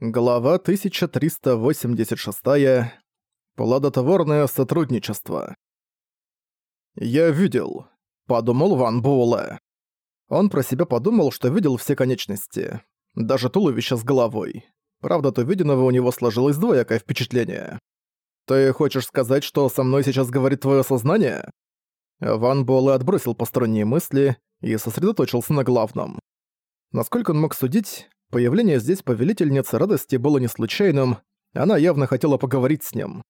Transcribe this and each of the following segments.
Глава 1386. Плодотворное сотрудничество. «Я видел», — подумал Ван Буэлэ. Он про себя подумал, что видел все конечности, даже туловище с головой. Правда, от увиденного у него сложилось двоякое впечатление. «Ты хочешь сказать, что со мной сейчас говорит твое сознание?» Ван Буэлэ отбросил посторонние мысли и сосредоточился на главном. Насколько он мог судить, Появление здесь повелительницы радости было не случайным, она явно хотела поговорить с ним.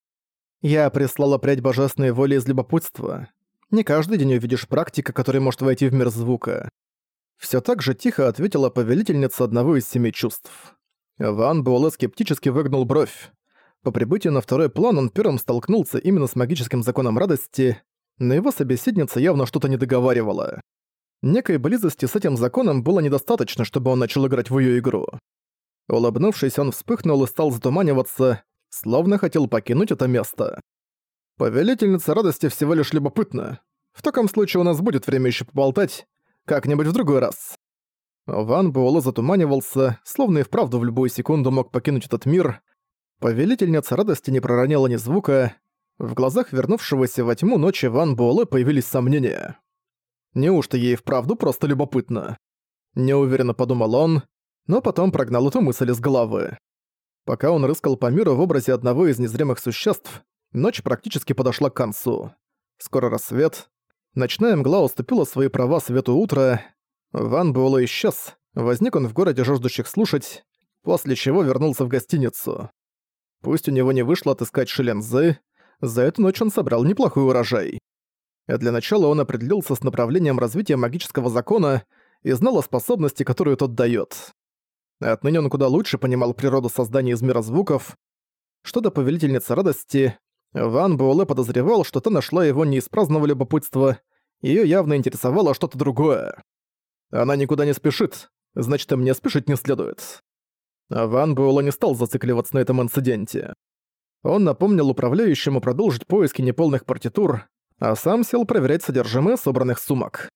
«Я прислала прядь божественной воли из любопытства. Не каждый день увидишь практика, который может войти в мир звука». Всё так же тихо ответила повелительница одного из семи чувств. Ван Буэлэ скептически выгнул бровь. По прибытию на второй план он первым столкнулся именно с магическим законом радости, но его собеседница явно что-то не договаривала. Некой близости с этим законом было недостаточно, чтобы он начал играть в её игру. Улыбнувшись, он вспыхнул и стал затуманиваться, словно хотел покинуть это место. Повелительница радости всего лишь любопытна. В таком случае у нас будет время ещё поболтать, как-нибудь в другой раз. Ван Буэлэ затуманивался, словно и вправду в любую секунду мог покинуть этот мир. Повелительница радости не проронила ни звука. В глазах вернувшегося во тьму ночи Ван Буэлэ появились сомнения. Неужто ей вправду просто любопытно? Неуверенно подумал он, но потом прогнал эту мысль из головы. Пока он рыскал по миру в образе одного из незримых существ, ночь практически подошла к концу. Скоро рассвет. Ночная мгла уступила свои права свету утра. Ван Буэлэ исчез. Возник он в городе жаждущих слушать, после чего вернулся в гостиницу. Пусть у него не вышло отыскать Шилензы, за эту ночь он собрал неплохой урожай. Для начала он определился с направлением развития магического закона и знал о способности, которую тот дает. Отныне он куда лучше понимал природу создания из мира звуков. Что до повелительницы радости, Ван Буэлэ подозревал, что та нашла его не из праздного любопытства, её явно интересовало что-то другое. Она никуда не спешит, значит, и мне спешить не следует. Ван Буэлэ не стал зацикливаться на этом инциденте. Он напомнил управляющему продолжить поиски неполных партитур, а сам сел проверять содержимое собранных сумок.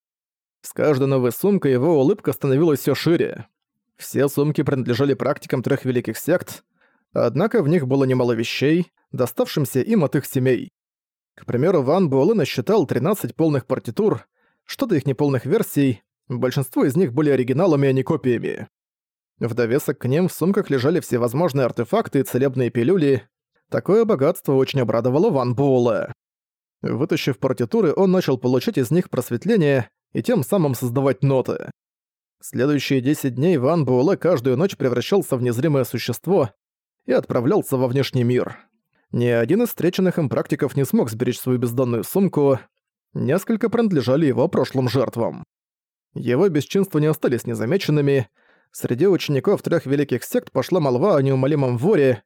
С каждой новой сумкой его улыбка становилась все шире. Все сумки принадлежали практикам трех великих сект, однако в них было немало вещей, доставшимся им от их семей. К примеру, Ван Буэлэ насчитал 13 полных партитур, что-то их неполных версий, большинство из них были оригиналами, а не копиями. В довесок к ним в сумках лежали всевозможные артефакты и целебные пилюли. Такое богатство очень обрадовало Ван Буэлэ. Вытащив партитуры, он начал получать из них просветление и тем самым создавать ноты. Следующие 10 дней Ван Буэлэ каждую ночь превращался в незримое существо и отправлялся во внешний мир. Ни один из встреченных им практиков не смог сберечь свою бездонную сумку, несколько принадлежали его прошлым жертвам. Его бесчинства не остались незамеченными, среди учеников трех великих сект пошла молва о неумолимом воре,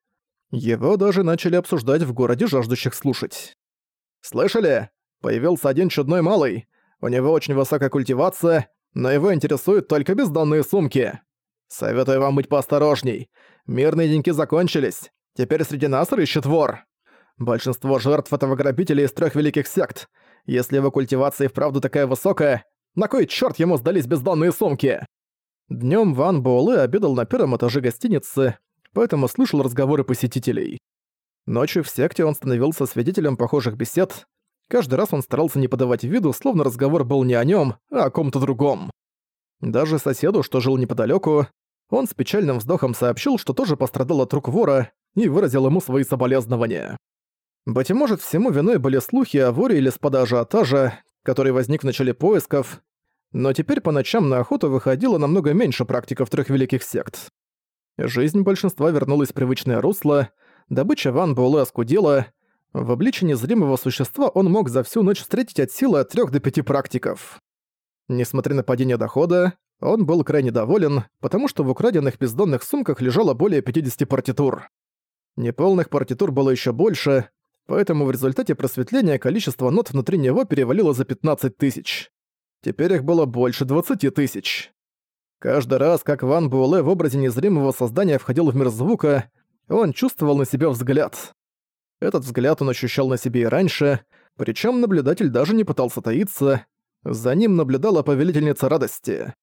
его даже начали обсуждать в городе жаждущих слушать. «Слышали? Появился один чудной малый. У него очень высокая культивация, но его интересуют только бездонные сумки. Советую вам быть поосторожней. Мирные деньги закончились. Теперь среди нас рыщет вор. Большинство жертв этого грабителя из трех великих сект. Если его культивация и вправду такая высокая, на кой черт ему сдались бездонные сумки?» Днем Ван Буэлэ обедал на первом этаже гостиницы, поэтому слышал разговоры посетителей. Ночью в секте он становился свидетелем похожих бесед. Каждый раз он старался не подавать виду, словно разговор был не о нем, а о ком-то другом. Даже соседу, что жил неподалеку, он с печальным вздохом сообщил, что тоже пострадал от рук вора и выразил ему свои соболезнования. Быть может, всему виной были слухи о воре или спада ажиотажа, который возник в начале поисков, но теперь по ночам на охоту выходило намного меньше практиков трех великих сект. Жизнь большинства вернулась в привычное русло, добыча Ван Буэлэ оскудела, в обличии незримого существа он мог за всю ночь встретить от силы от 3 до 5 практиков. Несмотря на падение дохода, он был крайне доволен, потому что в украденных бездонных сумках лежало более 50 партитур. Неполных партитур было еще больше, поэтому в результате просветления количество нот внутри него перевалило за 15 тысяч. Теперь их было больше 20 тысяч. Каждый раз, как Ван Буэлэ в образе незримого создания входил в мир звука, он чувствовал на себе взгляд. Этот взгляд он ощущал на себе и раньше, причем наблюдатель даже не пытался таиться, за ним наблюдала повелительница радости.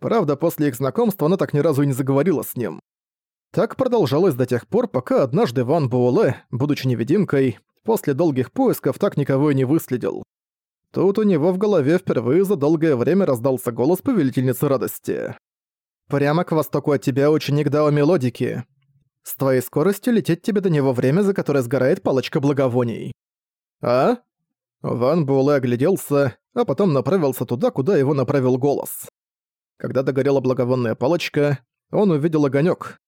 Правда, после их знакомства она так ни разу и не заговорила с ним. Так продолжалось до тех пор, пока однажды Ван Буэлэ, будучи невидимкой, после долгих поисков так никого и не выследил. Тут у него в голове впервые за долгое время раздался голос Повелительницы Радости. «Прямо к востоку от тебя ученик Дао Мелодики. С твоей скоростью лететь тебе до него время, за которое сгорает палочка благовоний». «А?» Ван Буэлэ огляделся, а потом направился туда, куда его направил голос. Когда догорела благовонная палочка, он увидел огонек.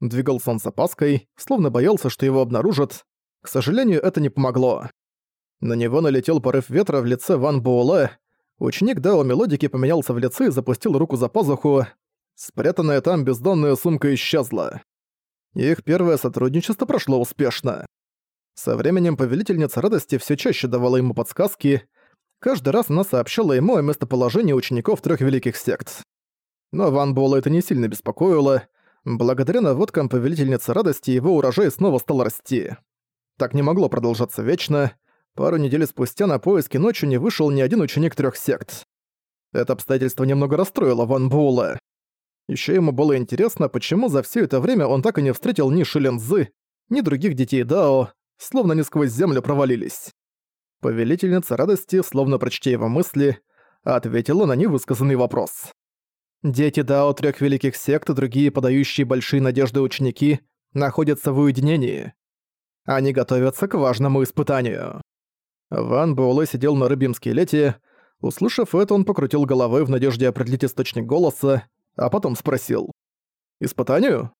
Двигался он с опаской, словно боялся, что его обнаружат. К сожалению, это не помогло. На него налетел порыв ветра в лице Ван Буэлэ. Ученик Дао Мелодики поменялся в лице и запустил руку за пазуху. Спрятанная там бездонная сумка исчезла. Их первое сотрудничество прошло успешно. Со временем Повелительница Радости все чаще давала ему подсказки. Каждый раз она сообщала ему о местоположении учеников трех великих сект. Но Ван Буэлла это не сильно беспокоило. Благодаря наводкам Повелительницы Радости его урожай снова стал расти. Так не могло продолжаться вечно. Пару недель спустя на поиски ночью не вышел ни один ученик трех сект. Это обстоятельство немного расстроило Ван Буэлла. Ещё ему было интересно, почему за всё это время он так и не встретил ни Шилензы, ни других детей Дао, словно они сквозь землю провалились. Повелительница радости, словно прочтя его мысли, ответила на невысказанный вопрос. «Дети Дао трёх великих сект и другие подающие большие надежды ученики находятся в уединении. Они готовятся к важному испытанию». Ван Буэлэ сидел на рыбьем скелете. Услышав это, он покрутил головой в надежде определить источник голоса, а потом спросил. «Испытанию?